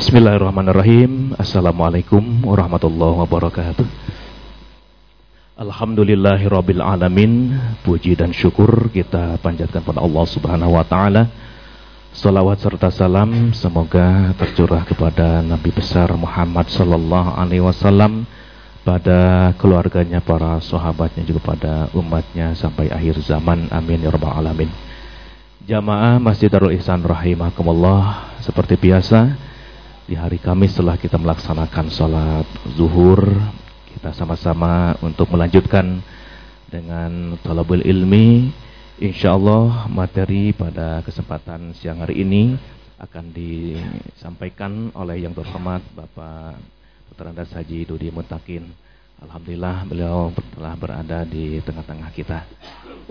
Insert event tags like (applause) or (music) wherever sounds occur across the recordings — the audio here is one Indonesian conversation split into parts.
Bismillahirrahmanirrahim. Assalamualaikum warahmatullahi wabarakatuh. Alhamdulillahirabbil alamin. Puji dan syukur kita panjatkan pada Allah Subhanahu wa taala. Salawat serta salam semoga tercurah kepada Nabi besar Muhammad sallallahu alaihi wasallam pada keluarganya, para sahabatnya juga pada umatnya sampai akhir zaman. Amin ya rabbal alamin. Jamaah Masjid Darul Ihsan rahimakumullah seperti biasa di hari Kamis setelah kita melaksanakan sholat zuhur kita sama-sama untuk melanjutkan dengan talabul ilmi Insya Allah materi pada kesempatan siang hari ini akan disampaikan oleh yang terhormat Bapak Putra Andas Haji Dudi Mutakin Alhamdulillah beliau telah berada di tengah-tengah kita.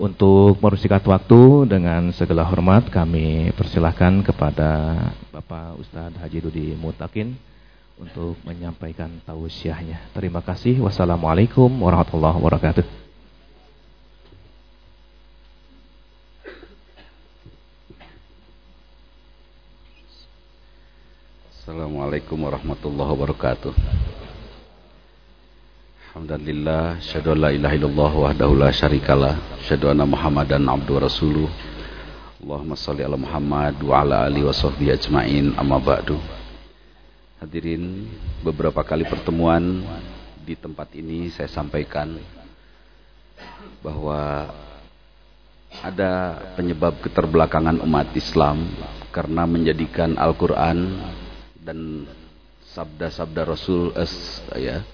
Untuk merusikat waktu dengan segala hormat kami persilahkan kepada Bapak Ustadz Haji Dudi Mutakin untuk menyampaikan tausiahnya. Terima kasih. Wassalamualaikum warahmatullahi wabarakatuh. Assalamualaikum warahmatullahi wabarakatuh. Alhamdulillah, syahadu la ilaha illallah wahdahu la syarikalah, syahadu anna Muhammadan abdu rasuluh. Allahumma salli ala Muhammad wa ala alihi wa sahbihi ajmain amma ba'du. Hadirin, beberapa kali pertemuan di tempat ini saya sampaikan bahwa ada penyebab keterbelakangan umat Islam karena menjadikan Al-Quran dan sabda-sabda Rasul eh, ya,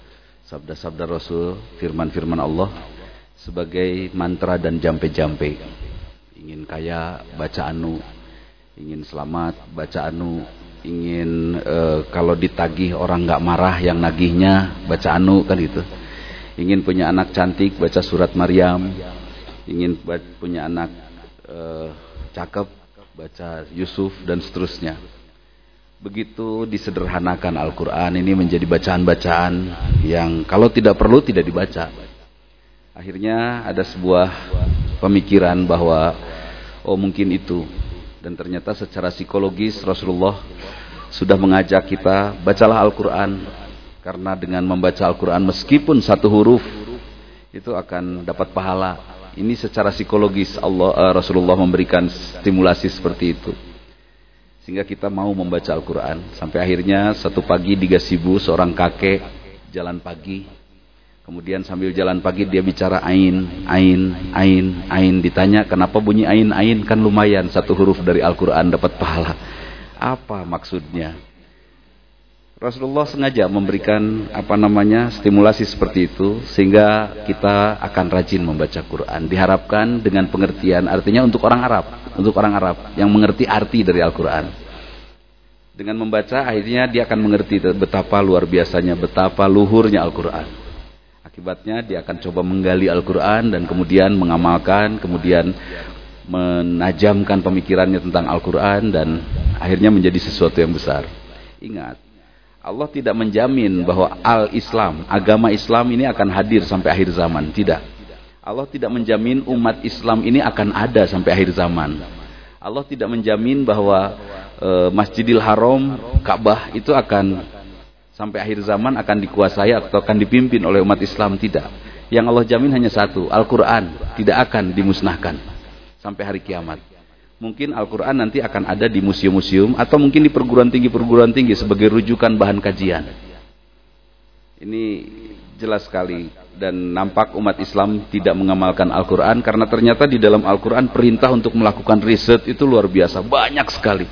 sabda-sabda Rasul, firman-firman Allah sebagai mantra dan jampe-jampe. Ingin kaya, baca anu. Ingin selamat, baca anu. Ingin e, kalau ditagih orang nggak marah yang nagihnya, baca anu kan itu. Ingin punya anak cantik, baca surat Maryam. Ingin punya anak e, cakep, baca Yusuf dan seterusnya begitu disederhanakan Al-Quran ini menjadi bacaan-bacaan yang kalau tidak perlu tidak dibaca. Akhirnya ada sebuah pemikiran bahwa oh mungkin itu dan ternyata secara psikologis Rasulullah sudah mengajak kita bacalah Al-Quran karena dengan membaca Al-Quran meskipun satu huruf itu akan dapat pahala. Ini secara psikologis Allah uh, Rasulullah memberikan stimulasi seperti itu. Sehingga kita mau membaca Al-Quran. Sampai akhirnya satu pagi di Gasibu seorang kakek jalan pagi. Kemudian sambil jalan pagi dia bicara ain, ain, ain, ain. Ditanya kenapa bunyi ain, ain kan lumayan. Satu huruf dari Al-Quran dapat pahala. Apa maksudnya? Rasulullah sengaja memberikan apa namanya stimulasi seperti itu sehingga kita akan rajin membaca Quran. Diharapkan dengan pengertian artinya untuk orang Arab, untuk orang Arab yang mengerti arti dari Al-Quran. Dengan membaca akhirnya dia akan mengerti betapa luar biasanya, betapa luhurnya Al-Quran. Akibatnya dia akan coba menggali Al-Quran dan kemudian mengamalkan, kemudian menajamkan pemikirannya tentang Al-Quran dan akhirnya menjadi sesuatu yang besar. Ingat, Allah tidak menjamin bahwa al-Islam, agama Islam ini akan hadir sampai akhir zaman. Tidak. Allah tidak menjamin umat Islam ini akan ada sampai akhir zaman. Allah tidak menjamin bahwa e, Masjidil Haram, Ka'bah itu akan sampai akhir zaman akan dikuasai atau akan dipimpin oleh umat Islam. Tidak. Yang Allah jamin hanya satu, Al-Quran tidak akan dimusnahkan sampai hari kiamat. Mungkin Al-Quran nanti akan ada di museum-museum atau mungkin di perguruan tinggi-perguruan tinggi sebagai rujukan bahan kajian. Ini jelas sekali dan nampak umat Islam tidak mengamalkan Al-Quran karena ternyata di dalam Al-Quran perintah untuk melakukan riset itu luar biasa, banyak sekali.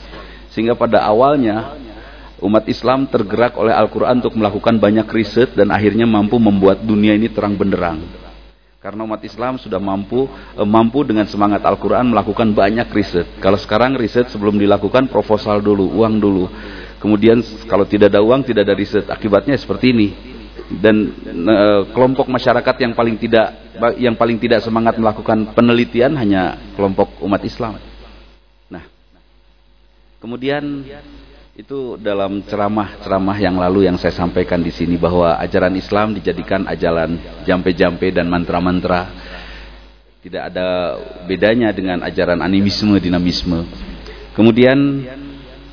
Sehingga pada awalnya umat Islam tergerak oleh Al-Quran untuk melakukan banyak riset dan akhirnya mampu membuat dunia ini terang benderang. Karena umat Islam sudah mampu eh, mampu dengan semangat Al-Quran melakukan banyak riset. Kalau sekarang riset sebelum dilakukan proposal dulu, uang dulu. Kemudian kalau tidak ada uang tidak ada riset. Akibatnya seperti ini. Dan eh, kelompok masyarakat yang paling tidak yang paling tidak semangat melakukan penelitian hanya kelompok umat Islam. Nah, kemudian itu dalam ceramah-ceramah yang lalu yang saya sampaikan di sini bahwa ajaran Islam dijadikan ajaran jampe-jampe dan mantra-mantra. Tidak ada bedanya dengan ajaran animisme, dinamisme. Kemudian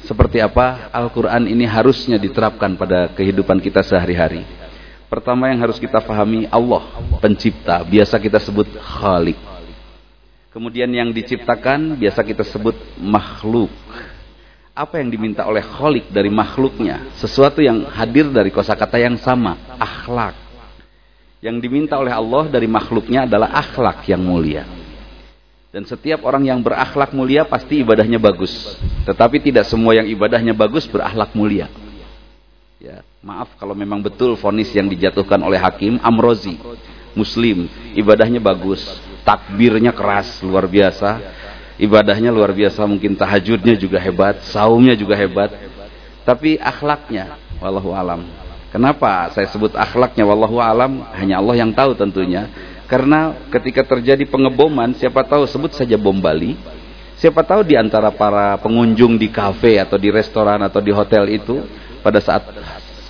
seperti apa Al-Quran ini harusnya diterapkan pada kehidupan kita sehari-hari. Pertama yang harus kita pahami Allah, pencipta. Biasa kita sebut khalik. Kemudian yang diciptakan biasa kita sebut makhluk. Apa yang diminta oleh khalik dari makhluknya? Sesuatu yang hadir dari kosakata yang sama, akhlak. Yang diminta oleh Allah dari makhluknya adalah akhlak yang mulia. Dan setiap orang yang berakhlak mulia pasti ibadahnya bagus. Tetapi tidak semua yang ibadahnya bagus berakhlak mulia. Ya, maaf kalau memang betul vonis yang dijatuhkan oleh hakim Amrozi, muslim, ibadahnya bagus, takbirnya keras, luar biasa. Ibadahnya luar biasa, mungkin tahajudnya juga hebat, saumnya juga hebat. Tapi akhlaknya, wallahu alam. Kenapa saya sebut akhlaknya wallahu alam? Hanya Allah yang tahu tentunya karena ketika terjadi pengeboman, siapa tahu sebut saja bom Bali, siapa tahu di antara para pengunjung di kafe atau di restoran atau di hotel itu pada saat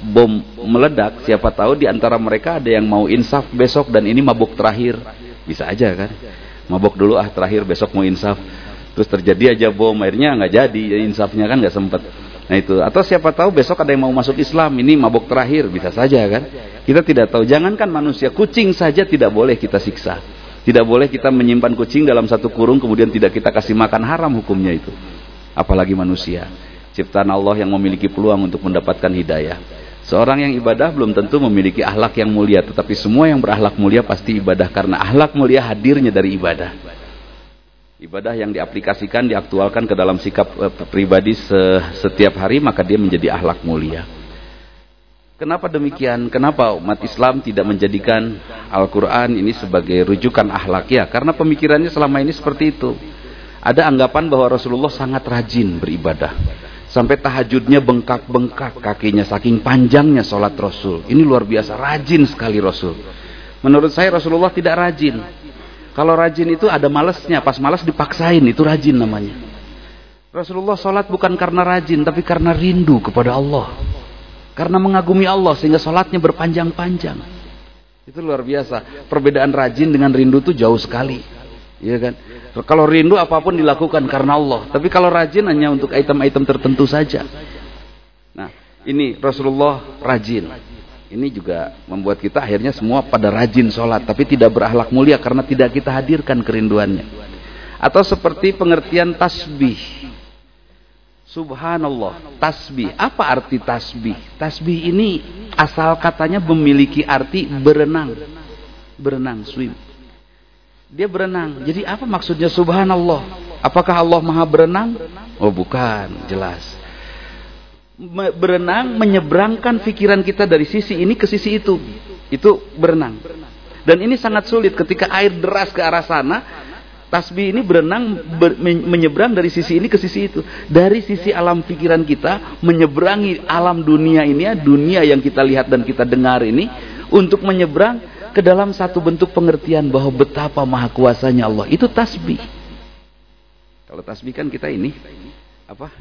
bom meledak, siapa tahu di antara mereka ada yang mau insaf besok dan ini mabuk terakhir. Bisa aja kan? Mabuk dulu ah terakhir besok mau insaf. Terus terjadi aja bom, akhirnya nggak jadi insafnya kan nggak sempet. Nah itu, atau siapa tahu besok ada yang mau masuk Islam, ini mabuk terakhir, bisa saja kan? Kita tidak tahu, jangankan manusia, kucing saja tidak boleh kita siksa. Tidak boleh kita menyimpan kucing dalam satu kurung kemudian tidak kita kasih makan haram hukumnya itu. Apalagi manusia. Ciptaan Allah yang memiliki peluang untuk mendapatkan hidayah. Seorang yang ibadah belum tentu memiliki ahlak yang mulia, tetapi semua yang berahlak mulia pasti ibadah karena ahlak mulia hadirnya dari ibadah. Ibadah yang diaplikasikan, diaktualkan ke dalam sikap uh, pribadi setiap hari, maka dia menjadi ahlak mulia. Kenapa demikian? Kenapa umat Islam tidak menjadikan Al-Quran ini sebagai rujukan ahlak? Ya, karena pemikirannya selama ini seperti itu. Ada anggapan bahwa Rasulullah sangat rajin beribadah. Sampai tahajudnya bengkak-bengkak kakinya, saking panjangnya sholat Rasul. Ini luar biasa, rajin sekali Rasul. Menurut saya Rasulullah tidak rajin. Kalau rajin itu ada malesnya, pas malas dipaksain, itu rajin namanya. Rasulullah sholat bukan karena rajin, tapi karena rindu kepada Allah. Karena mengagumi Allah, sehingga sholatnya berpanjang-panjang. Itu luar biasa. Perbedaan rajin dengan rindu itu jauh sekali. Iya kan? Kalau rindu apa pun dilakukan karena Allah. Tapi kalau rajin hanya untuk item-item tertentu saja. Nah, ini Rasulullah rajin. Ini juga membuat kita akhirnya semua pada rajin sholat. Tapi tidak berakhlak mulia karena tidak kita hadirkan kerinduannya. Atau seperti pengertian tasbih. Subhanallah. Tasbih. Apa arti tasbih? Tasbih ini asal katanya memiliki arti berenang. Berenang, swim. Dia berenang. Jadi apa maksudnya subhanallah? Apakah Allah maha berenang? Oh bukan, jelas berenang menyeberangkan pikiran kita dari sisi ini ke sisi itu. Itu berenang. Dan ini sangat sulit ketika air deras ke arah sana, tasbih ini berenang ber, menyeberang dari sisi ini ke sisi itu. Dari sisi alam pikiran kita menyeberangi alam dunia ini, ya, dunia yang kita lihat dan kita dengar ini untuk menyeberang ke dalam satu bentuk pengertian bahwa betapa maha kuasanya Allah. Itu tasbih. Kalau tasbih kan kita ini apa?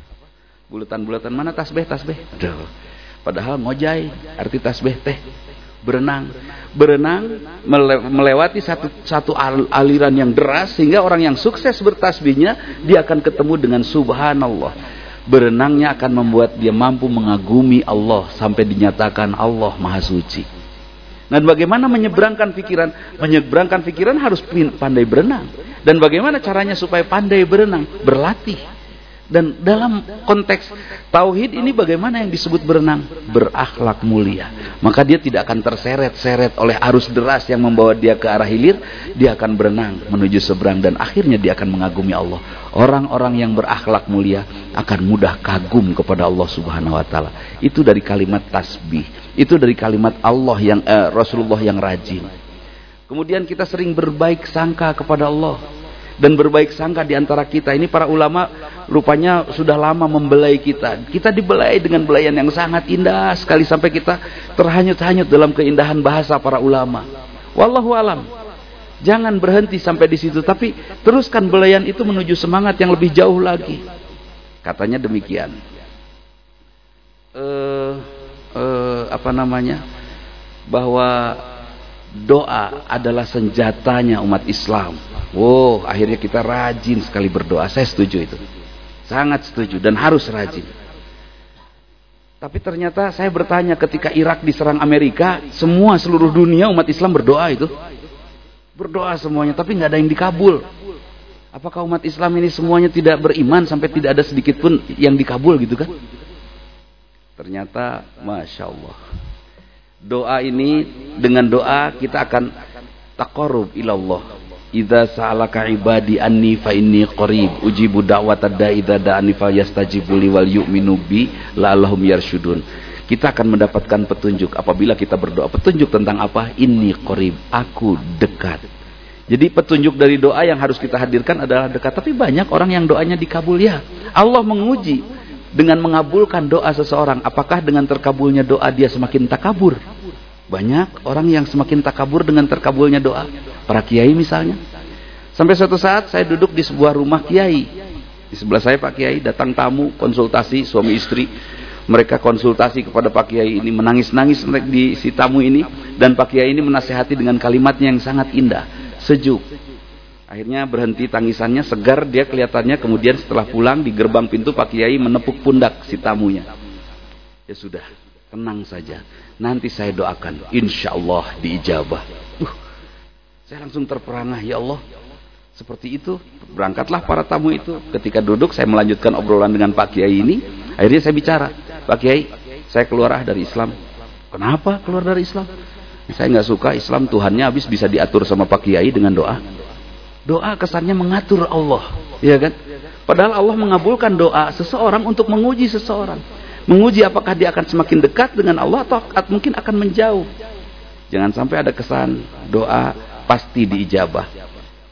Bulatan-bulatan mana tasbih, tasbih. Aduh. Padahal ngojai, arti tasbih teh berenang. Berenang melewati satu satu aliran yang deras sehingga orang yang sukses bertasbihnya dia akan ketemu dengan subhanallah. Berenangnya akan membuat dia mampu mengagumi Allah sampai dinyatakan Allah Maha Suci. Dan bagaimana menyeberangkan pikiran? Menyeberangkan pikiran harus pandai berenang. Dan bagaimana caranya supaya pandai berenang? Berlatih dan dalam konteks tauhid ini bagaimana yang disebut berenang? Berakhlak mulia. Maka dia tidak akan terseret-seret oleh arus deras yang membawa dia ke arah hilir. Dia akan berenang menuju seberang dan akhirnya dia akan mengagumi Allah. Orang-orang yang berakhlak mulia akan mudah kagum kepada Allah Subhanahu wa taala. Itu dari kalimat tasbih. Itu dari kalimat Allah yang eh, Rasulullah yang rajin. Kemudian kita sering berbaik sangka kepada Allah dan berbaik sangka di antara kita. Ini para ulama rupanya sudah lama membelai kita. Kita dibelai dengan belayan yang sangat indah sekali sampai kita terhanyut-hanyut dalam keindahan bahasa para ulama. Wallahu alam. Jangan berhenti sampai di situ, tapi teruskan belayan itu menuju semangat yang lebih jauh lagi. Katanya demikian. Eh, uh, apa namanya? Bahwa doa adalah senjatanya umat Islam Wow, akhirnya kita rajin sekali berdoa. Saya setuju itu. Sangat setuju dan harus rajin. Tapi ternyata saya bertanya ketika Irak diserang Amerika, semua seluruh dunia umat Islam berdoa itu. Berdoa semuanya, tapi nggak ada yang dikabul. Apakah umat Islam ini semuanya tidak beriman sampai tidak ada sedikit pun yang dikabul gitu kan? Ternyata, masya Allah. Doa ini dengan doa kita akan takorub ilallah Idza sa'alaka ibadi anni fa inni qarib ujibu da'watad da'i idza da'ani fa yastajibu li wal yu'minu bi la'allahum yarsyudun. Kita akan mendapatkan petunjuk apabila kita berdoa. Petunjuk tentang apa? Inni qarib, aku dekat. Jadi petunjuk dari doa yang harus kita hadirkan adalah dekat. Tapi banyak orang yang doanya dikabul ya. Allah menguji dengan mengabulkan doa seseorang. Apakah dengan terkabulnya doa dia semakin takabur? Banyak orang yang semakin takabur dengan terkabulnya doa. Para kiai misalnya. Sampai suatu saat saya duduk di sebuah rumah kiai. Di sebelah saya Pak Kiai datang tamu konsultasi suami istri. Mereka konsultasi kepada Pak Kiai ini menangis-nangis di si tamu ini dan Pak Kiai ini menasehati dengan kalimatnya yang sangat indah, sejuk. Akhirnya berhenti tangisannya, segar dia kelihatannya. Kemudian setelah pulang di gerbang pintu Pak Kiai menepuk pundak si tamunya. Ya sudah, tenang saja. Nanti saya doakan, insya Allah diijabah. Uh, saya langsung terperangah, ya Allah. Seperti itu, berangkatlah para tamu itu. Ketika duduk, saya melanjutkan obrolan dengan Pak Kiai ini. Akhirnya saya bicara, Pak Kiai, saya keluar ah dari Islam. Kenapa keluar dari Islam? Saya nggak suka Islam Tuhannya habis bisa diatur sama Pak Kiai dengan doa. Doa kesannya mengatur Allah, ya kan? Padahal Allah mengabulkan doa seseorang untuk menguji seseorang. Menguji apakah dia akan semakin dekat dengan Allah atau mungkin akan menjauh. Jangan sampai ada kesan doa pasti diijabah.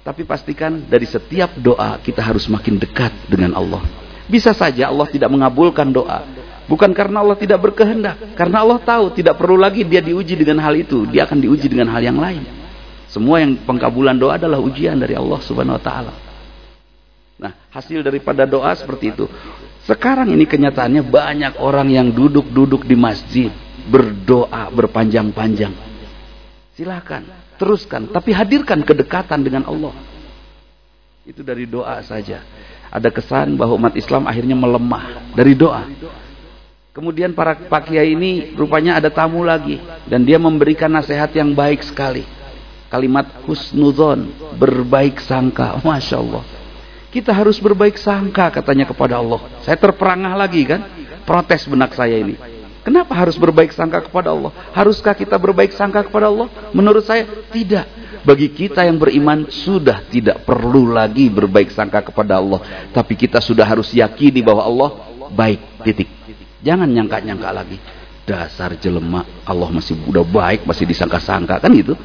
Tapi pastikan dari setiap doa kita harus makin dekat dengan Allah. Bisa saja Allah tidak mengabulkan doa. Bukan karena Allah tidak berkehendak. Karena Allah tahu tidak perlu lagi dia diuji dengan hal itu. Dia akan diuji dengan hal yang lain. Semua yang pengkabulan doa adalah ujian dari Allah subhanahu wa ta'ala. Nah hasil daripada doa seperti itu. Sekarang ini kenyataannya banyak orang yang duduk-duduk di masjid berdoa berpanjang-panjang. Silakan, teruskan, tapi hadirkan kedekatan dengan Allah. Itu dari doa saja. Ada kesan bahwa umat Islam akhirnya melemah dari doa. Kemudian para pak ini rupanya ada tamu lagi dan dia memberikan nasihat yang baik sekali. Kalimat husnuzon, berbaik sangka. Masya Allah. Kita harus berbaik sangka katanya kepada Allah. Saya terperangah lagi kan. Protes benak saya ini. Kenapa harus berbaik sangka kepada Allah? Haruskah kita berbaik sangka kepada Allah? Menurut saya tidak. Bagi kita yang beriman sudah tidak perlu lagi berbaik sangka kepada Allah. Tapi kita sudah harus yakini bahwa Allah baik. Titik. Jangan nyangka-nyangka lagi. Dasar jelema Allah masih udah baik, masih disangka-sangka kan gitu.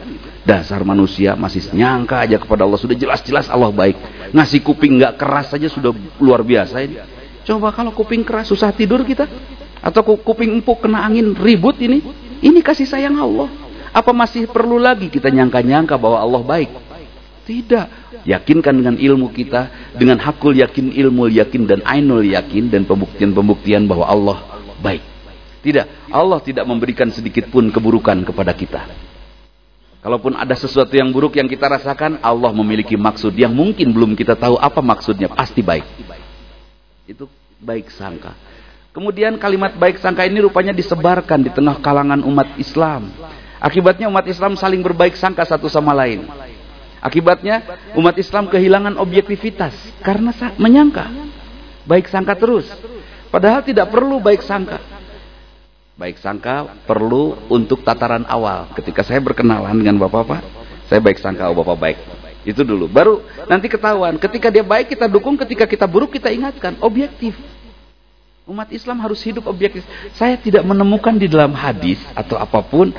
Dasar manusia masih nyangka aja kepada Allah. Sudah jelas-jelas Allah baik. Ngasih kuping nggak keras saja sudah luar biasa ini. Coba kalau kuping keras susah tidur kita. Atau kuping empuk kena angin ribut ini. Ini kasih sayang Allah. Apa masih perlu lagi kita nyangka-nyangka bahwa Allah baik? Tidak. Yakinkan dengan ilmu kita. Dengan hakul yakin, ilmu yakin, dan ainul yakin. Dan pembuktian-pembuktian bahwa Allah baik. Tidak. Allah tidak memberikan sedikit pun keburukan kepada kita. Kalaupun ada sesuatu yang buruk yang kita rasakan, Allah memiliki maksud yang mungkin belum kita tahu apa maksudnya. Pasti baik. Itu baik sangka. Kemudian kalimat baik sangka ini rupanya disebarkan di tengah kalangan umat Islam. Akibatnya umat Islam saling berbaik sangka satu sama lain. Akibatnya umat Islam kehilangan objektivitas karena menyangka. Baik sangka terus. Padahal tidak perlu baik sangka. Baik sangka perlu untuk tataran awal. Ketika saya berkenalan dengan bapak-bapak, saya baik sangka, oh bapak baik. Itu dulu. Baru nanti ketahuan. Ketika dia baik kita dukung, ketika kita buruk kita ingatkan. Objektif. Umat Islam harus hidup objektif. Saya tidak menemukan di dalam hadis atau apa pun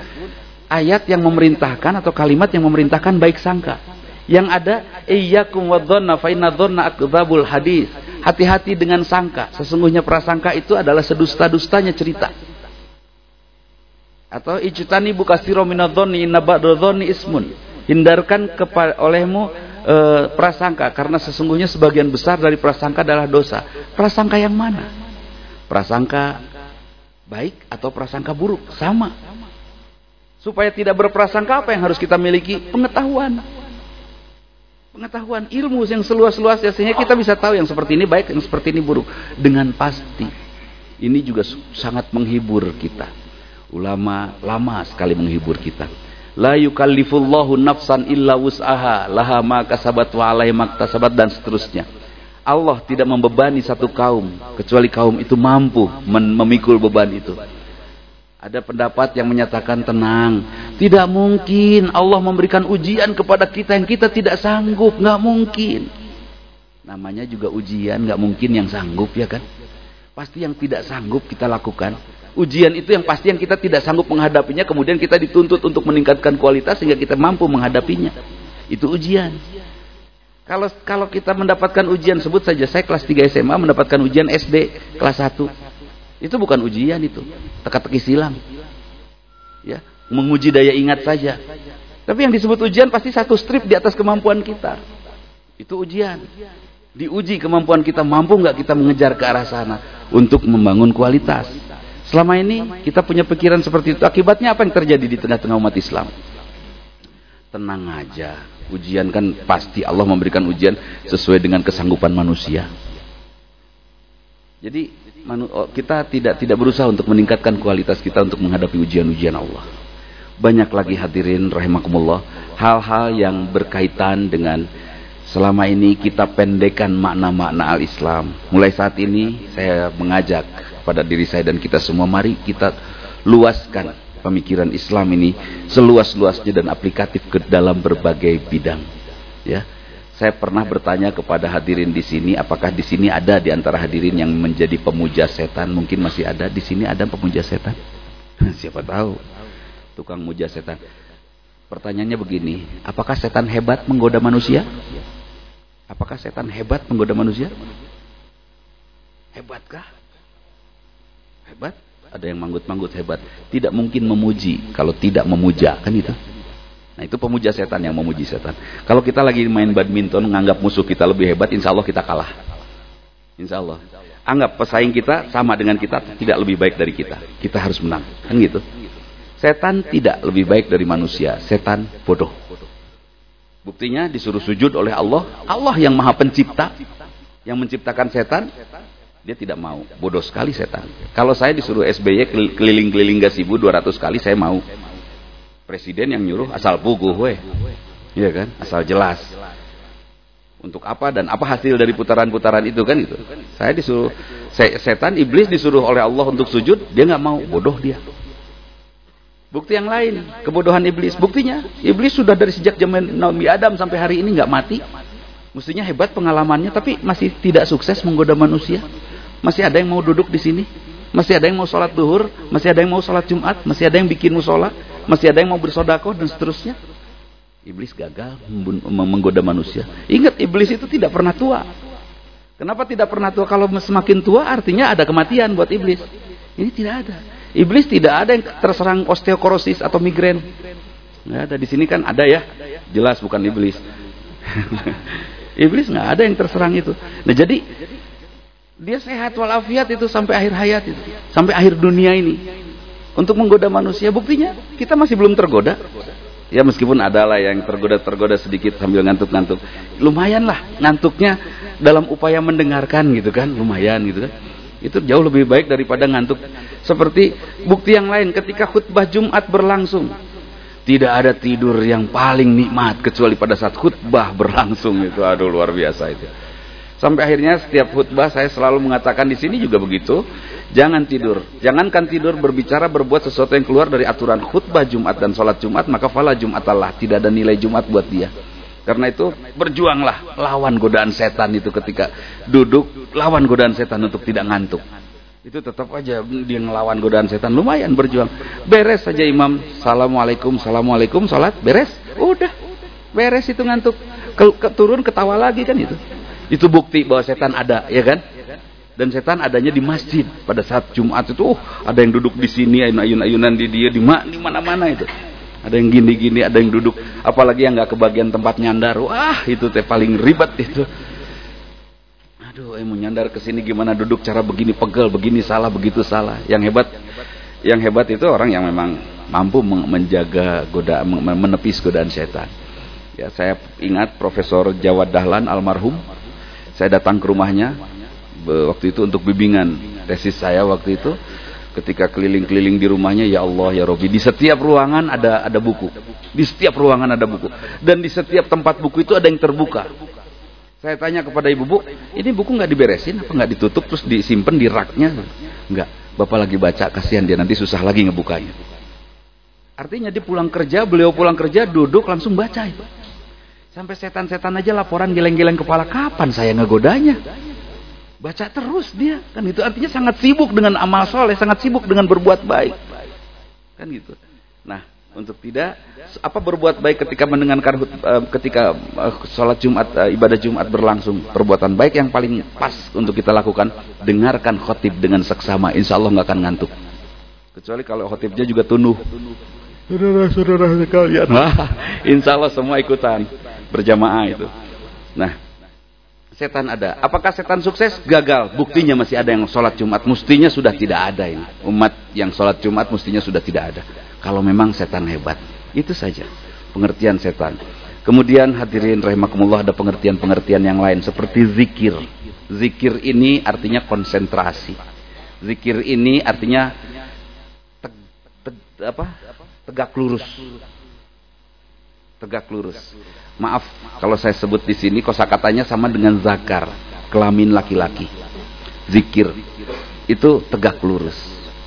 ayat yang memerintahkan atau kalimat yang memerintahkan baik sangka. Yang ada iyyakum wadhanna fa inna dhanna akdzabul hadis. Hati-hati dengan sangka. Sesungguhnya prasangka itu adalah sedusta-dustanya cerita atau ijtani bukasiro minadzoni inna ba'dadzoni ismun. Hindarkan kepada olehmu e, prasangka. Karena sesungguhnya sebagian besar dari prasangka adalah dosa. Prasangka yang mana? Prasangka baik atau prasangka buruk? Sama. Supaya tidak berprasangka apa yang harus kita miliki? Pengetahuan. Pengetahuan ilmu yang seluas-luasnya sehingga kita bisa tahu yang seperti ini baik yang seperti ini buruk. Dengan pasti Ini juga sangat menghibur kita. Ulama lama sekali menghibur kita. La yukallifullahu nafsan illa wus'aha laha ma kasabat wa alaihi maktasabat dan seterusnya. Allah tidak membebani satu kaum kecuali kaum itu mampu memikul beban itu. Ada pendapat yang menyatakan tenang, tidak mungkin Allah memberikan ujian kepada kita yang kita tidak sanggup, nggak mungkin. Namanya juga ujian, nggak mungkin yang sanggup ya kan? Pasti yang tidak sanggup kita lakukan. Ujian itu yang pasti yang kita tidak sanggup menghadapinya, kemudian kita dituntut untuk meningkatkan kualitas sehingga kita mampu menghadapinya. Itu ujian. Kalau kalau kita mendapatkan ujian sebut saja saya kelas 3 SMA mendapatkan ujian SD kelas 1. Itu bukan ujian itu, teka-teki silang. Ya, menguji daya ingat saja. Tapi yang disebut ujian pasti satu strip di atas kemampuan kita. Itu ujian. Diuji kemampuan kita mampu nggak kita mengejar ke arah sana untuk membangun kualitas. Selama ini kita punya pikiran seperti itu. Akibatnya apa yang terjadi di tengah-tengah umat Islam? Tenang aja Ujian kan pasti Allah memberikan ujian sesuai dengan kesanggupan manusia. Jadi oh, kita tidak tidak berusaha untuk meningkatkan kualitas kita untuk menghadapi ujian-ujian Allah. Banyak lagi hadirin rahimakumullah hal-hal yang berkaitan dengan selama ini kita pendekkan makna-makna al-Islam. Mulai saat ini saya mengajak pada diri saya dan kita semua mari kita luaskan pemikiran Islam ini seluas-luasnya dan aplikatif ke dalam berbagai bidang. Ya. Saya pernah bertanya kepada hadirin di sini, apakah di sini ada di antara hadirin yang menjadi pemuja setan? Mungkin masih ada. Di sini ada pemuja setan? (laughs) Siapa tahu. Tukang muja setan. Pertanyaannya begini, apakah setan hebat menggoda manusia? Apakah setan hebat menggoda manusia? Hebatkah? Hebat? ada yang manggut-manggut hebat. Tidak mungkin memuji kalau tidak memuja, kan itu. Nah itu pemuja setan yang memuji setan. Kalau kita lagi main badminton, menganggap musuh kita lebih hebat, insya Allah kita kalah. Insya Allah. Anggap pesaing kita sama dengan kita, tidak lebih baik dari kita. Kita harus menang. Kan gitu. Setan tidak lebih baik dari manusia. Setan bodoh. Buktinya disuruh sujud oleh Allah. Allah yang maha pencipta. Yang menciptakan setan. Dia tidak mau. Bodoh sekali setan. Kalau saya disuruh SBY keliling-keliling Gasibu 200 kali, saya mau. Presiden yang nyuruh asal puguh, weh. Iya kan? Asal jelas. Untuk apa dan apa hasil dari putaran-putaran itu kan itu. Saya disuruh setan iblis disuruh oleh Allah untuk sujud, dia nggak mau, bodoh dia. Bukti yang lain, kebodohan iblis. Buktinya, iblis sudah dari sejak zaman Nabi Adam sampai hari ini nggak mati. Mestinya hebat pengalamannya, tapi masih tidak sukses menggoda manusia. Masih ada yang mau duduk di sini? Masih ada yang mau sholat duhur? Masih ada yang mau sholat Jumat? Masih ada yang bikin musola? Masih ada yang mau bersodako dan seterusnya? Iblis gagal menggoda manusia. Ingat, iblis itu tidak pernah tua. Kenapa tidak pernah tua? Kalau semakin tua artinya ada kematian buat iblis. Ini tidak ada. Iblis tidak ada yang terserang osteoporosis atau migrain. Nggak ada di sini kan ada ya. Jelas bukan iblis. (laughs) iblis nggak ada yang terserang itu. Nah jadi dia sehat walafiat itu sampai akhir hayat itu. Sampai akhir dunia ini. Untuk menggoda manusia. Buktinya kita masih belum tergoda. Ya meskipun adalah yang tergoda-tergoda sedikit sambil ngantuk-ngantuk. Lumayan lah ngantuknya dalam upaya mendengarkan gitu kan. Lumayan gitu kan. Itu jauh lebih baik daripada ngantuk. Seperti bukti yang lain ketika khutbah Jumat berlangsung. Tidak ada tidur yang paling nikmat kecuali pada saat khutbah berlangsung itu. Aduh luar biasa itu. Sampai akhirnya setiap khutbah saya selalu mengatakan di sini juga begitu. Jangan tidur. Jangankan tidur berbicara berbuat sesuatu yang keluar dari aturan khutbah Jumat dan sholat Jumat. Maka fala Jumat Allah. Tidak ada nilai Jumat buat dia. Karena itu berjuanglah lawan godaan setan itu ketika duduk. Lawan godaan setan untuk tidak ngantuk. Itu tetap aja dia ngelawan godaan setan. Lumayan berjuang. Beres saja imam. Assalamualaikum. Assalamualaikum. Sholat. Beres. Udah. Beres itu ngantuk. Ke, ke, turun ketawa lagi kan itu. Itu bukti bahwa setan ada, ya kan? Dan setan adanya di masjid pada saat Jumat itu, uh, ada yang duduk di sini, ayun-ayunan di dia di mana-mana itu. Ada yang gini-gini, ada yang duduk, apalagi yang nggak kebagian tempat nyandar. Wah, itu teh paling ribet itu. Aduh, eh, mau nyandar ke sini gimana duduk cara begini pegel, begini salah, begitu salah. Yang hebat yang hebat itu orang yang memang mampu menjaga godaan menepis godaan setan. Ya, saya ingat Profesor Jawad Dahlan almarhum saya datang ke rumahnya waktu itu untuk bimbingan. Tesis saya waktu itu ketika keliling-keliling di rumahnya ya Allah ya Robi di setiap ruangan ada ada buku. Di setiap ruangan ada buku. Dan di setiap tempat buku itu ada yang terbuka. Saya tanya kepada ibu bu ini buku nggak diberesin apa nggak ditutup terus disimpan di raknya? Nggak. Bapak lagi baca kasihan dia nanti susah lagi ngebukanya. Artinya dia pulang kerja beliau pulang kerja duduk langsung baca itu sampai setan-setan aja laporan geleng-geleng kepala. Kapan saya ngegodanya? Baca terus dia. Kan itu artinya sangat sibuk dengan amal soleh, sangat sibuk dengan berbuat baik. Kan gitu. Nah, untuk tidak apa berbuat baik ketika mendengarkan uh, ketika uh, sholat Jumat uh, ibadah Jumat berlangsung perbuatan baik yang paling pas untuk kita lakukan? Dengarkan khotib dengan seksama insya Allah nggak akan ngantuk. Kecuali kalau khotibnya juga tunuh. Saudara-saudara sekalian. (laughs) Insya Allah semua ikutan berjamaah itu nah setan ada. Apakah setan sukses? Gagal. Buktinya masih ada yang sholat Jumat. Mestinya sudah tidak ada ini. Umat yang sholat Jumat mestinya sudah tidak ada. Kalau memang setan hebat. Itu saja pengertian setan. Kemudian hadirin rahimakumullah ada pengertian-pengertian yang lain. Seperti zikir. Zikir ini artinya konsentrasi. Zikir ini artinya teg, teg, apa? tegak lurus. Tegak lurus. Maaf kalau saya sebut di sini kosakatanya sama dengan zakar, kelamin laki-laki. Zikir itu tegak lurus.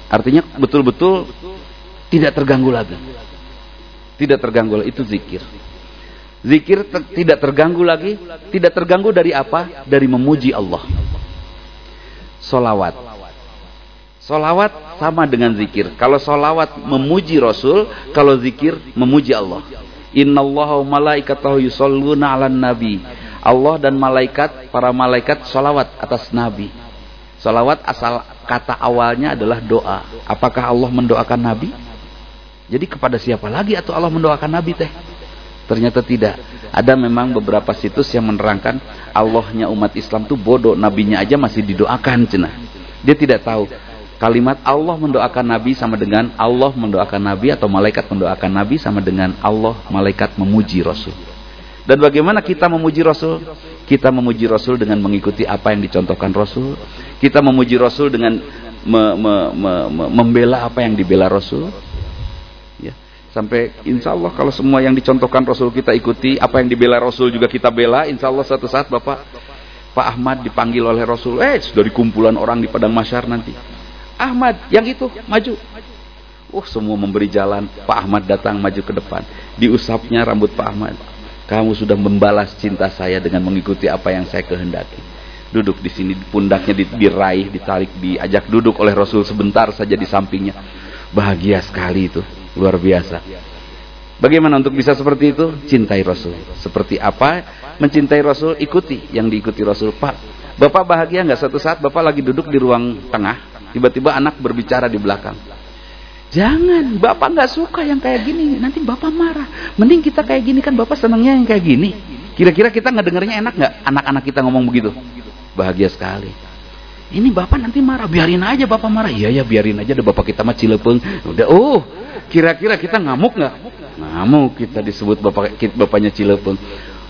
Artinya betul-betul tidak terganggu lagi. Tidak terganggu itu zikir. Zikir te tidak terganggu lagi, tidak terganggu dari apa? Dari memuji Allah. Solawat. Solawat sama dengan zikir. Kalau solawat memuji Rasul, kalau zikir memuji Allah. Innallaha malaikatahu yusalluna 'alan nabi. Allah dan malaikat, para malaikat salawat atas nabi. Salawat asal kata awalnya adalah doa. Apakah Allah mendoakan nabi? Jadi kepada siapa lagi atau Allah mendoakan nabi teh? Ternyata tidak. Ada memang beberapa situs yang menerangkan Allahnya umat Islam tuh bodoh, nabinya aja masih didoakan cenah. Dia tidak tahu Kalimat Allah mendoakan Nabi sama dengan Allah mendoakan Nabi atau malaikat mendoakan Nabi sama dengan Allah malaikat memuji Rasul. Dan bagaimana kita memuji Rasul? Kita memuji Rasul dengan mengikuti apa yang dicontohkan Rasul. Kita memuji Rasul dengan me, me, me, me, membela apa yang dibela Rasul. Ya. Sampai insya Allah kalau semua yang dicontohkan Rasul kita ikuti, apa yang dibela Rasul juga kita bela, insya Allah suatu saat Bapak Pak Ahmad dipanggil oleh Rasul, eh dari kumpulan orang di padang masyar nanti Ahmad yang itu maju. Uh semua memberi jalan Pak Ahmad datang maju ke depan. Diusapnya rambut Pak Ahmad. Kamu sudah membalas cinta saya dengan mengikuti apa yang saya kehendaki. Duduk di sini pundaknya diraih ditarik diajak duduk oleh Rasul sebentar saja di sampingnya. Bahagia sekali itu luar biasa. Bagaimana untuk bisa seperti itu? Cintai Rasul. Seperti apa mencintai Rasul? Ikuti yang diikuti Rasul. Pak Bapak bahagia nggak satu saat? Bapak lagi duduk di ruang tengah Tiba-tiba anak berbicara di belakang. Jangan, bapak nggak suka yang kayak gini. Nanti bapak marah. Mending kita kayak gini kan bapak senangnya yang kayak gini. Kira-kira kita nggak dengarnya enak nggak? Anak-anak kita ngomong begitu. Bahagia sekali. Ini bapak nanti marah. Biarin aja bapak marah. Iya ya biarin aja. Ada bapak kita mah cilepeng. Udah. Oh, kira-kira kita ngamuk nggak? Ngamuk kita disebut bapak bapaknya cilepeng.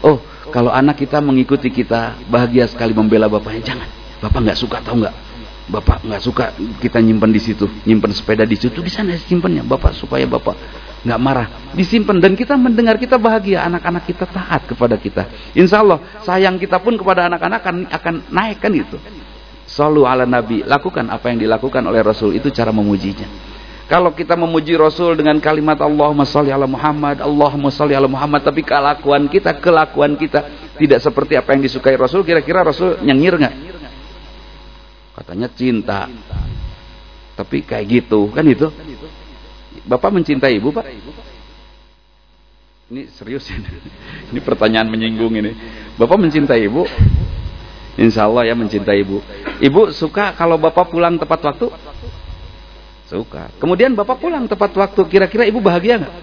Oh, kalau anak kita mengikuti kita bahagia sekali membela bapaknya. Jangan. Bapak nggak suka tahu nggak? Bapak nggak suka kita nyimpan di situ, nyimpan sepeda di situ, di sana simpannya. Bapak supaya Bapak nggak marah, disimpan dan kita mendengar kita bahagia, anak-anak kita taat kepada kita. Insya Allah sayang kita pun kepada anak-anak akan akan naik kan itu. Selalu ala Nabi, lakukan apa yang dilakukan oleh Rasul itu cara memujinya. Kalau kita memuji Rasul dengan kalimat Allahumma sholli ala Muhammad, Allahumma sholli ala Muhammad, tapi kelakuan kita, kelakuan kita tidak seperti apa yang disukai Rasul, kira-kira Rasul nyengir nggak? Katanya cinta. Tapi kayak gitu kan itu? Bapak mencintai ibu pak? Ini serius ini. (laughs) Ini pertanyaan menyinggung ini. Bapak mencintai ibu? Insya Allah ya mencintai ibu. Ibu suka kalau bapak pulang tepat waktu? Suka. Kemudian bapak pulang tepat waktu kira-kira ibu bahagia nggak?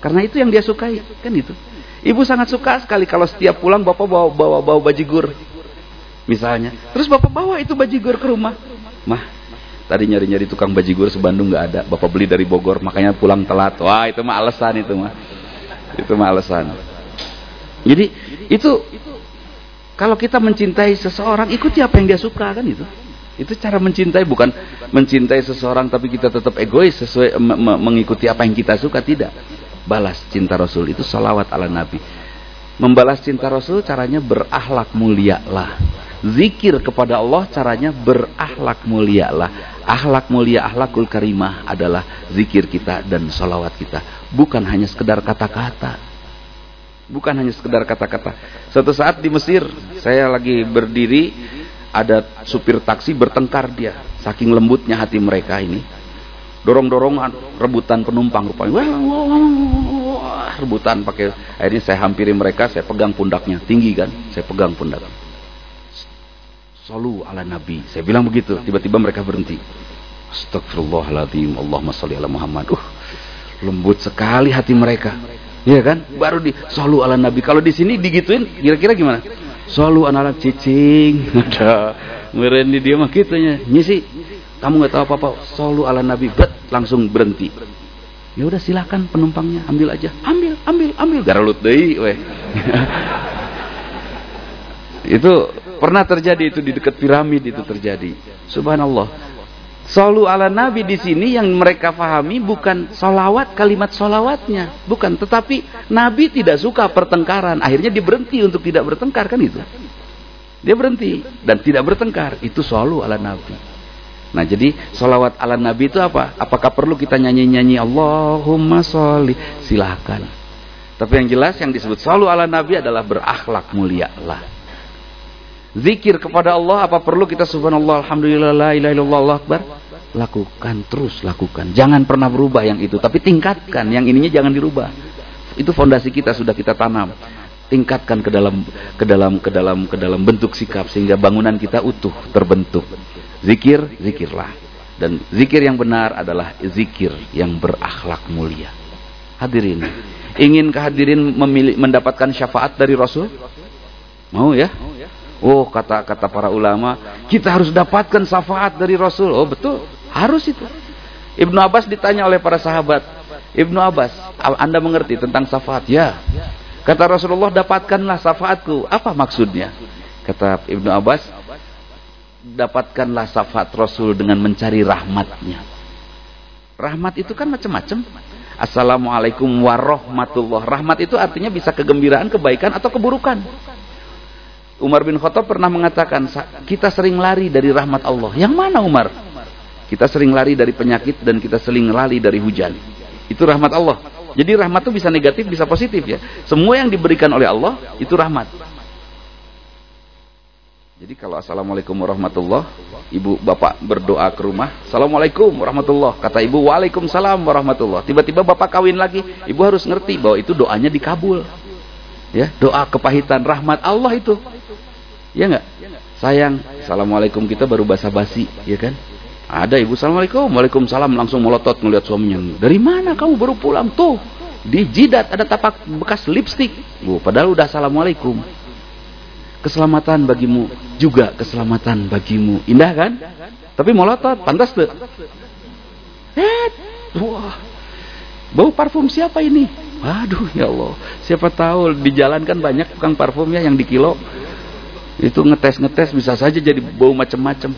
Karena itu yang dia sukai kan itu. Ibu sangat suka sekali kalau setiap pulang bapak bawa bawa bawa bajigur misalnya. Terus bapak bawa itu bajigur ke rumah. Mah, tadi nyari-nyari tukang bajigur sebandung nggak ada. Bapak beli dari Bogor, makanya pulang telat. Wah, itu mah alasan itu mah. Itu mah alasan. Jadi itu kalau kita mencintai seseorang, ikuti apa yang dia suka kan itu. Itu cara mencintai bukan mencintai seseorang tapi kita tetap egois sesuai mengikuti apa yang kita suka tidak. Balas cinta Rasul itu salawat ala Nabi. Membalas cinta Rasul caranya berakhlak mulialah. Zikir kepada Allah caranya berakhlak mulialah. Akhlak mulia, akhlakul karimah adalah zikir kita dan salawat kita. Bukan hanya sekedar kata-kata. Bukan hanya sekedar kata-kata. Suatu saat di Mesir, saya lagi berdiri ada supir taksi bertengkar dia saking lembutnya hati mereka ini dorong-dorongan rebutan penumpang rupanya wah, rebutan pakai akhirnya saya hampiri mereka saya pegang pundaknya tinggi kan saya pegang pundak Salu ala Nabi. Saya bilang begitu tiba-tiba mereka berhenti. Astagfirullahaladzim Allahumma salli ala Muhammad. Uh, lembut sekali hati mereka. Iya kan? Baru di salu ala Nabi. Kalau di sini digituin, kira-kira gimana? selalu anak-anak cicing. (laughs) Ada merendi dia mah kitanya nyisi kamu nggak tahu apa-apa. Selalu ala nabi bet langsung berhenti. Ya udah silakan penumpangnya ambil aja. Ambil ambil ambil. Garalut deh weh. (laughs) Itu pernah terjadi itu di dekat piramid itu terjadi subhanallah Solu ala Nabi di sini yang mereka fahami bukan solawat kalimat solawatnya, bukan. Tetapi Nabi tidak suka pertengkaran, akhirnya dia berhenti untuk tidak bertengkar kan itu. Dia berhenti dan tidak bertengkar, itu solu ala Nabi. Nah jadi solawat ala Nabi itu apa? Apakah perlu kita nyanyi-nyanyi Allahumma sholli? Silahkan. Tapi yang jelas yang disebut solu ala Nabi adalah berakhlak mulia lah. Zikir kepada Allah apa perlu kita subhanallah alhamdulillah la ilaha illallah Allah akbar? lakukan terus lakukan. Jangan pernah berubah yang itu tapi tingkatkan. Yang ininya jangan dirubah. Itu fondasi kita sudah kita tanam. Tingkatkan ke dalam ke dalam ke dalam ke dalam bentuk sikap sehingga bangunan kita utuh terbentuk. Zikir zikirlah. Dan zikir yang benar adalah zikir yang berakhlak mulia. Hadirin ingin kehadirin memilih mendapatkan syafaat dari Rasul? Mau ya Oh kata kata para ulama kita harus dapatkan syafaat dari Rasul. Oh betul. Harus itu. Ibnu Abbas ditanya oleh para sahabat. Ibnu Abbas, Anda mengerti tentang syafaat? Ya. Kata Rasulullah, dapatkanlah syafaatku. Apa maksudnya? Kata Ibnu Abbas, dapatkanlah syafaat Rasul dengan mencari rahmatnya. Rahmat itu kan macam-macam. Assalamualaikum warahmatullah. Rahmat itu artinya bisa kegembiraan, kebaikan atau keburukan. Umar bin Khattab pernah mengatakan, kita sering lari dari rahmat Allah. Yang mana Umar? Kita sering lari dari penyakit dan kita sering lari dari hujan. Itu rahmat Allah. Jadi rahmat itu bisa negatif, bisa positif ya. Semua yang diberikan oleh Allah itu rahmat. Jadi kalau assalamualaikum warahmatullah, ibu bapak berdoa ke rumah, assalamualaikum warahmatullah, kata ibu waalaikumsalam warahmatullah. Tiba-tiba bapak kawin lagi, ibu harus ngerti bahwa itu doanya dikabul. Ya, doa kepahitan rahmat Allah itu. Ya enggak? Sayang, assalamualaikum kita baru basa-basi, ya kan? Ada ibu, Assalamualaikum. Waalaikumsalam. Langsung melotot melihat suaminya. Dari mana kamu baru pulang? Tuh, di jidat ada tapak bekas lipstick. Bu, padahal udah Assalamualaikum. Keselamatan bagimu. Juga keselamatan bagimu. Indah kan? Tapi melotot. Pantas tuh. Eh, wah. Bau parfum siapa ini? Waduh ya Allah. Siapa tahu di jalan kan banyak tukang parfum ya yang di kilo. Itu ngetes-ngetes bisa saja jadi bau macam-macam.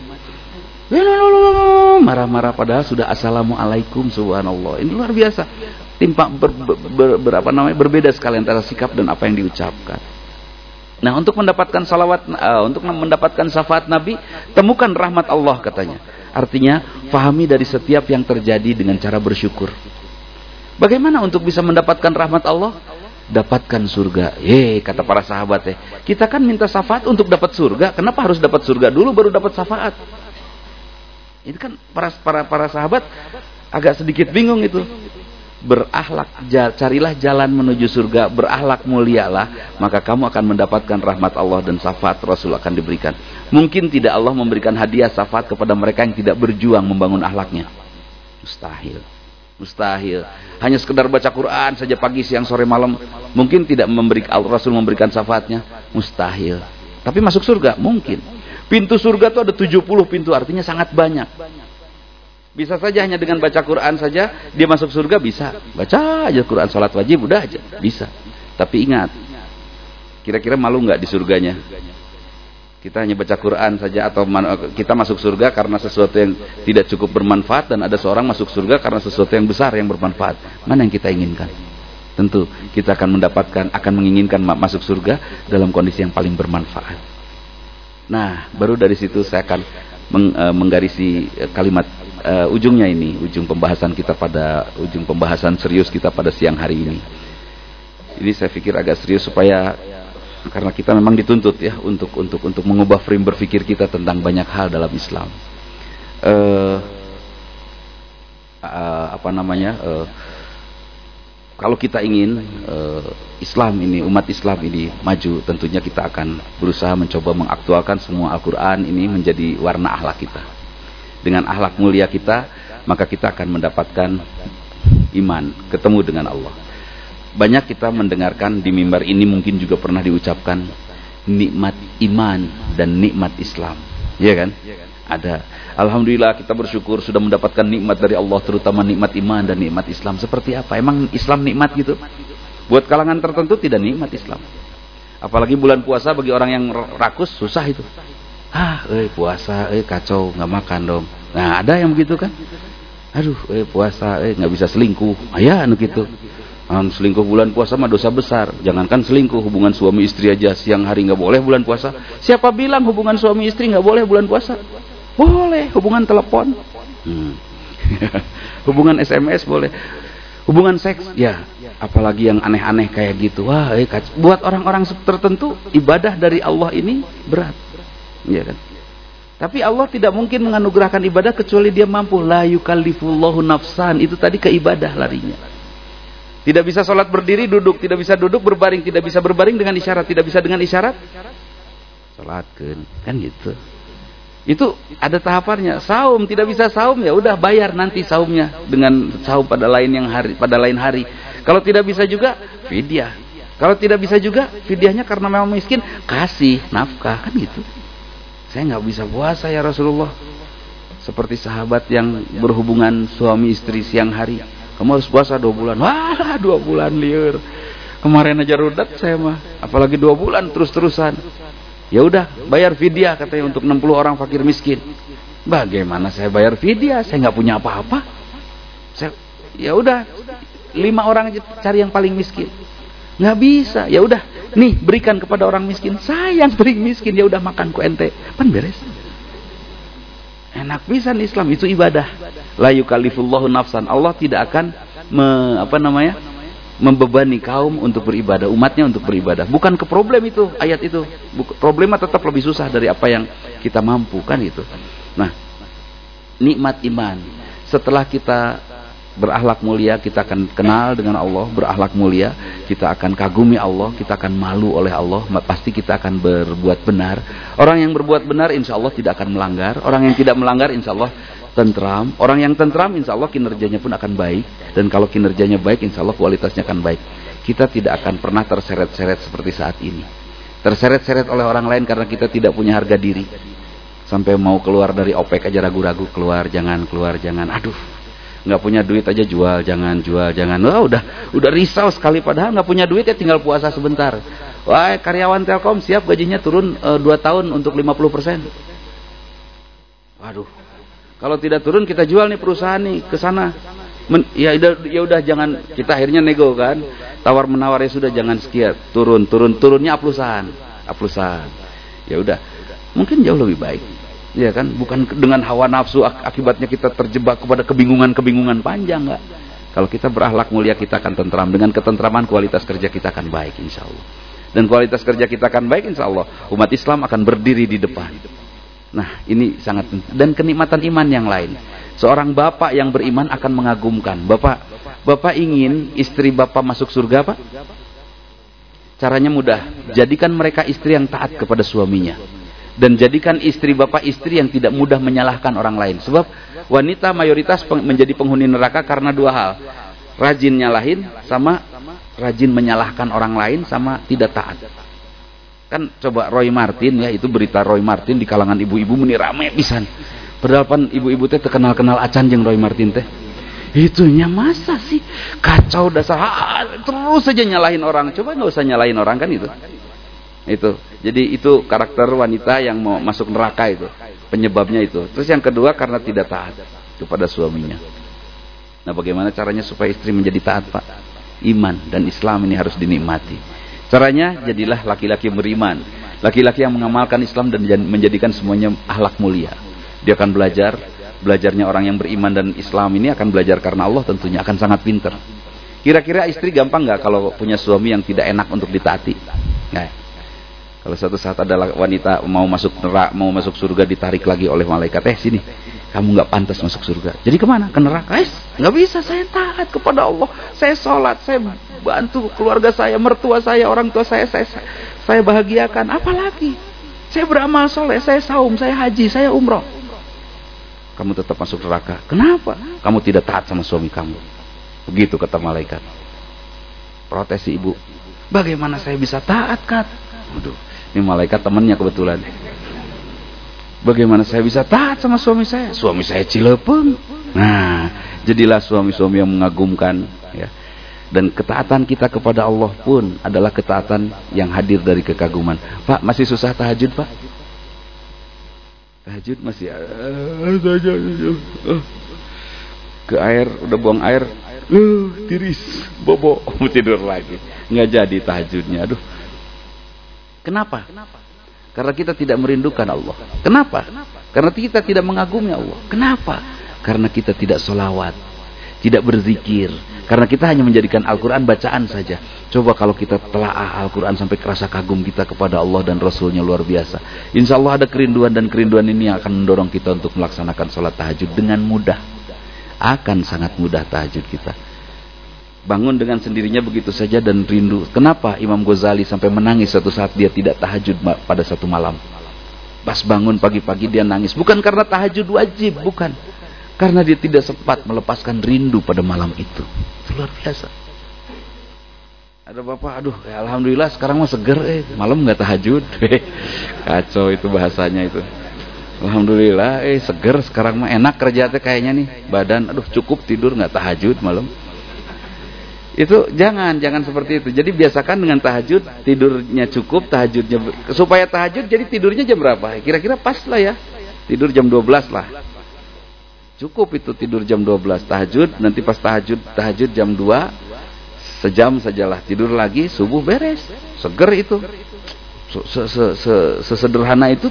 Marah-marah padahal sudah assalamualaikum subhanallah. Ini luar biasa. Timpa ber, ber, ber, ber, namanya berbeda sekali antara sikap dan apa yang diucapkan. Nah, untuk mendapatkan salawat uh, untuk mendapatkan syafaat Nabi, temukan rahmat Allah katanya. Artinya, fahami dari setiap yang terjadi dengan cara bersyukur. Bagaimana untuk bisa mendapatkan rahmat Allah? Dapatkan surga. Ye, kata para sahabat ya. Kita kan minta syafaat untuk dapat surga. Kenapa harus dapat surga dulu baru dapat syafaat? Itu kan para para para sahabat agak sedikit bingung itu. Berakhlak, carilah jalan menuju surga, berakhlak mulialah, maka kamu akan mendapatkan rahmat Allah dan syafaat Rasul akan diberikan. Mungkin tidak Allah memberikan hadiah syafaat kepada mereka yang tidak berjuang membangun akhlaknya. Mustahil. Mustahil. Hanya sekedar baca Quran saja pagi, siang, sore, malam. Mungkin tidak memberi Rasul memberikan syafaatnya. Mustahil. Tapi masuk surga? Mungkin. Pintu surga itu ada 70 pintu, artinya sangat banyak. Bisa saja hanya dengan baca Quran saja, dia masuk surga bisa. Baca aja Quran, sholat wajib, udah aja. Bisa. Tapi ingat, kira-kira malu nggak di surganya? Kita hanya baca Quran saja atau kita masuk surga karena sesuatu yang tidak cukup bermanfaat dan ada seorang masuk surga karena sesuatu yang besar yang bermanfaat. Mana yang kita inginkan? Tentu kita akan mendapatkan, akan menginginkan masuk surga dalam kondisi yang paling bermanfaat. Nah, baru dari situ saya akan meng, uh, menggarisi kalimat uh, ujungnya ini, ujung pembahasan kita pada ujung pembahasan serius kita pada siang hari ini. Ini saya pikir agak serius supaya karena kita memang dituntut ya untuk untuk untuk mengubah frame berpikir kita tentang banyak hal dalam Islam. Uh, uh, apa namanya? Uh, kalau kita ingin uh, Islam ini, umat Islam ini maju, tentunya kita akan berusaha mencoba mengaktualkan semua Al-Quran ini menjadi warna ahlak kita. Dengan ahlak mulia kita, maka kita akan mendapatkan iman, ketemu dengan Allah. Banyak kita mendengarkan di mimbar ini mungkin juga pernah diucapkan nikmat iman dan nikmat Islam. Iya kan? Ada. Alhamdulillah kita bersyukur sudah mendapatkan nikmat dari Allah terutama nikmat iman dan nikmat Islam. Seperti apa? Emang Islam nikmat gitu? Buat kalangan tertentu tidak nikmat Islam. Apalagi bulan puasa bagi orang yang rakus susah itu. Ah, eh puasa, eh kacau, nggak makan dong. Nah, ada yang begitu kan? Aduh, eh puasa, eh nggak bisa selingkuh. Ayah, anu gitu. Um, selingkuh bulan puasa mah dosa besar. Jangankan selingkuh hubungan suami istri aja siang hari nggak boleh bulan puasa. Siapa bilang hubungan suami istri nggak boleh bulan puasa? Boleh hubungan telepon. Hmm. (laughs) hubungan SMS boleh. Hubungan seks ya. Apalagi yang aneh-aneh kayak gitu. Wah, eh, buat orang-orang tertentu ibadah dari Allah ini berat. Iya kan? Tapi Allah tidak mungkin menganugerahkan ibadah kecuali dia mampu. La yukallifullahu nafsan. Itu tadi ke ibadah larinya. Tidak bisa sholat berdiri, duduk. Tidak bisa duduk, berbaring. Tidak bisa berbaring dengan isyarat. Tidak bisa dengan isyarat. Sholatkan. Kan gitu. Itu ada tahapannya. Saum, tidak bisa saum ya udah bayar nanti saumnya dengan saum pada lain yang hari pada lain hari. Kalau tidak bisa juga fidyah. Kalau tidak bisa juga fidyahnya karena memang miskin kasih nafkah kan gitu. Saya nggak bisa puasa ya Rasulullah. Seperti sahabat yang berhubungan suami istri siang hari kamu harus puasa dua bulan. Wah, (laughs) dua bulan liur. Kemarin aja rudat saya mah. Apalagi dua bulan terus-terusan. Ya udah, bayar fidyah katanya untuk 60 orang fakir miskin. Bagaimana saya bayar fidyah? Saya nggak punya apa-apa. Saya ya udah, lima orang aja cari yang paling miskin. Nggak bisa. Ya udah, nih berikan kepada orang miskin. Saya yang paling miskin ya udah makan ente. Pan beres. Enak pisan Islam itu ibadah. La yukallifullahu nafsan. Allah tidak akan me, apa namanya? membebani kaum untuk beribadah, umatnya untuk beribadah. Bukan ke problem itu, ayat itu. Problemnya tetap lebih susah dari apa yang kita mampu kan itu. Nah, nikmat iman. Setelah kita berakhlak mulia, kita akan kenal dengan Allah, berakhlak mulia, kita akan kagumi Allah, kita akan malu oleh Allah, pasti kita akan berbuat benar. Orang yang berbuat benar insya Allah tidak akan melanggar, orang yang tidak melanggar insya Allah tentram, orang yang tentram insya Allah kinerjanya pun akan baik, dan kalau kinerjanya baik insya Allah kualitasnya akan baik. Kita tidak akan pernah terseret-seret seperti saat ini. Terseret-seret oleh orang lain karena kita tidak punya harga diri. Sampai mau keluar dari OPEC aja ragu-ragu keluar, jangan keluar, jangan. Aduh, nggak punya duit aja jual jangan jual jangan. Wah udah udah risau sekali padahal nggak punya duit ya tinggal puasa sebentar. Wah karyawan Telkom siap gajinya turun e, 2 tahun untuk 50 persen. Waduh kalau tidak turun kita jual nih perusahaan nih ke sana. Ya udah ya udah jangan. Kita akhirnya nego kan. Tawar menawar ya sudah jangan sekian. Turun turun turunnya aplusan aplusan ya udah mungkin jauh lebih baik Ya kan? Bukan dengan hawa nafsu ak akibatnya kita terjebak kepada kebingungan-kebingungan panjang enggak. Kalau kita berakhlak mulia kita akan tentram. Dengan ketentraman kualitas kerja kita akan baik insya Allah. Dan kualitas kerja kita akan baik insya Allah. Umat Islam akan berdiri di depan. Nah ini sangat Dan kenikmatan iman yang lain. Seorang bapak yang beriman akan mengagumkan. Bapak, bapak ingin istri bapak masuk surga pak? Caranya mudah. Jadikan mereka istri yang taat kepada suaminya dan jadikan istri bapak istri yang tidak mudah menyalahkan orang lain. Sebab wanita mayoritas menjadi penghuni neraka karena dua hal. Rajin nyalahin sama rajin menyalahkan orang lain sama tidak taat. Kan coba Roy Martin ya itu berita Roy Martin di kalangan ibu-ibu meni rame pisan. Padahal ibu-ibu teh terkenal-kenal acan jeng Roy Martin teh. Itunya masa sih kacau dasar terus saja nyalahin orang. Coba nggak usah nyalahin orang kan itu. Itu Jadi itu karakter wanita yang mau masuk neraka itu. Penyebabnya itu. Terus yang kedua karena tidak taat kepada suaminya. Nah bagaimana caranya supaya istri menjadi taat Pak? Iman dan Islam ini harus dinikmati. Caranya jadilah laki-laki beriman. Laki-laki yang mengamalkan Islam dan menjadikan semuanya ahlak mulia. Dia akan belajar. Belajarnya orang yang beriman dan Islam ini akan belajar karena Allah tentunya akan sangat pinter. Kira-kira istri gampang nggak kalau punya suami yang tidak enak untuk ditaati? Nah, kalau suatu saat ada wanita mau masuk neraka, mau masuk surga ditarik lagi oleh malaikat, eh sini, kamu nggak pantas masuk surga. Jadi ke mana? Ke neraka? Eh, nggak bisa. Saya taat kepada Allah. Saya sholat, saya bantu keluarga saya, mertua saya, orang tua saya, saya, saya bahagiakan. Apalagi? Saya beramal soleh, saya saum, saya haji, saya umroh. Kamu tetap masuk neraka. Kenapa? Kamu tidak taat sama suami kamu. Begitu kata malaikat. Protes ibu. Bagaimana saya bisa taat, Kat? Waduh, ini malaikat temannya kebetulan. Bagaimana saya bisa taat sama suami saya? Suami saya cilepeng. Nah, jadilah suami-suami yang mengagumkan ya. Dan ketaatan kita kepada Allah pun adalah ketaatan yang hadir dari kekaguman. Pak, masih susah tahajud, Pak? Tahajud masih ke air, udah buang air, uh, tiris bobo tidur lagi nggak jadi tahajudnya aduh kenapa? Karena kita tidak merindukan Allah. Kenapa? Karena kita tidak mengagumi Allah. Kenapa? Karena kita tidak solawat tidak berzikir. Karena kita hanya menjadikan Al-Quran bacaan saja. Coba kalau kita telah Al-Quran sampai kerasa kagum kita kepada Allah dan Rasulnya luar biasa. Insya Allah ada kerinduan dan kerinduan ini yang akan mendorong kita untuk melaksanakan sholat tahajud dengan mudah. Akan sangat mudah tahajud kita. Bangun dengan sendirinya begitu saja dan rindu. Kenapa Imam Ghazali sampai menangis satu saat dia tidak tahajud pada satu malam? Pas bangun pagi-pagi dia nangis. Bukan karena tahajud wajib, bukan. Karena dia tidak sempat melepaskan rindu pada malam itu. Luar biasa. Ada bapak, aduh, ya alhamdulillah sekarang mah seger, eh malam nggak tahajud, (laughs) kacau itu bahasanya itu. Alhamdulillah, eh seger sekarang mah enak kerja kayaknya nih. Badan aduh cukup tidur nggak tahajud malam. Itu jangan, jangan seperti itu. Jadi biasakan dengan tahajud, tidurnya cukup, tahajudnya supaya tahajud jadi tidurnya jam berapa? Kira-kira pas lah ya. Tidur jam 12 lah. Cukup itu tidur jam 12 tahajud, nanti pas tahajud tahajud jam 2 sejam sajalah tidur lagi subuh beres. Seger itu sesederhana itu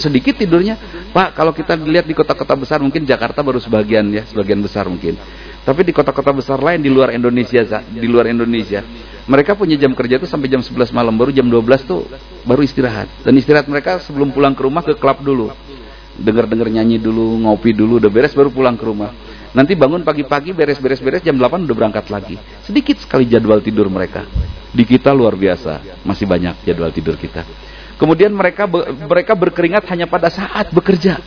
sedikit tidurnya Pak kalau kita lihat di kota-kota besar mungkin Jakarta baru sebagian ya sebagian besar mungkin tapi di kota-kota besar lain di luar Indonesia di luar Indonesia mereka punya jam kerja itu sampai jam 11 malam baru jam 12 tuh baru istirahat. Dan istirahat mereka sebelum pulang ke rumah ke klub dulu. Dengar-dengar nyanyi dulu ngopi dulu udah beres baru pulang ke rumah. Nanti bangun pagi-pagi beres-beres-beres jam 8 udah berangkat lagi. Sedikit sekali jadwal tidur mereka. Di kita luar biasa, masih banyak jadwal tidur kita. Kemudian mereka mereka berkeringat hanya pada saat bekerja.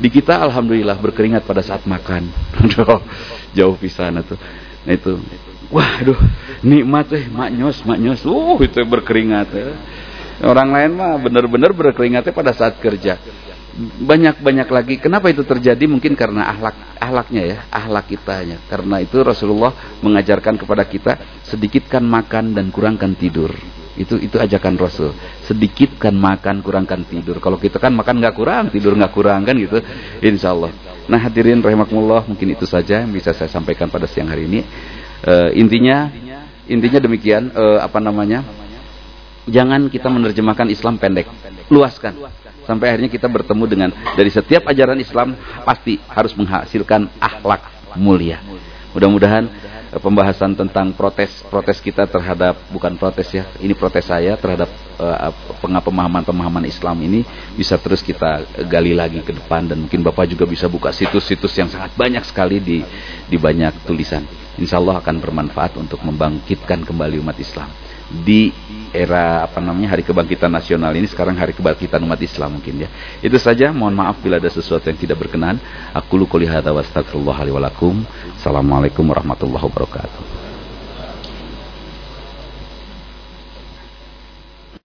Di kita alhamdulillah berkeringat pada saat makan. (laughs) Jauh pisan itu. Nah itu. Wah, aduh, nikmat eh maknyos, maknyos. Uh, itu berkeringat ya. Orang lain mah benar-benar berkeringatnya pada saat kerja banyak-banyak lagi. Kenapa itu terjadi? Mungkin karena ahlak ahlaknya ya, ahlak kitanya. Karena itu Rasulullah mengajarkan kepada kita sedikitkan makan dan kurangkan tidur. Itu itu ajakan Rasul. Sedikitkan makan, kurangkan tidur. Kalau kita kan makan nggak kurang, tidur nggak kurang kan gitu. Insya Allah. Nah hadirin rahimakumullah, mungkin itu saja yang bisa saya sampaikan pada siang hari ini. Uh, intinya intinya demikian uh, apa namanya? Jangan kita menerjemahkan Islam pendek, luaskan sampai akhirnya kita bertemu dengan dari setiap ajaran Islam pasti harus menghasilkan akhlak mulia. Mudah-mudahan pembahasan tentang protes-protes kita terhadap bukan protes ya, ini protes saya terhadap uh, pemahaman-pemahaman Islam ini bisa terus kita gali lagi ke depan dan mungkin Bapak juga bisa buka situs-situs yang sangat banyak sekali di di banyak tulisan. Insya Allah akan bermanfaat untuk membangkitkan kembali umat Islam di era apa namanya Hari Kebangkitan Nasional ini sekarang Hari Kebangkitan umat Islam mungkin ya. Itu saja, mohon maaf bila ada sesuatu yang tidak berkenan. Aku lu qouli hadza wa astagfirullah Assalamualaikum warahmatullahi wabarakatuh.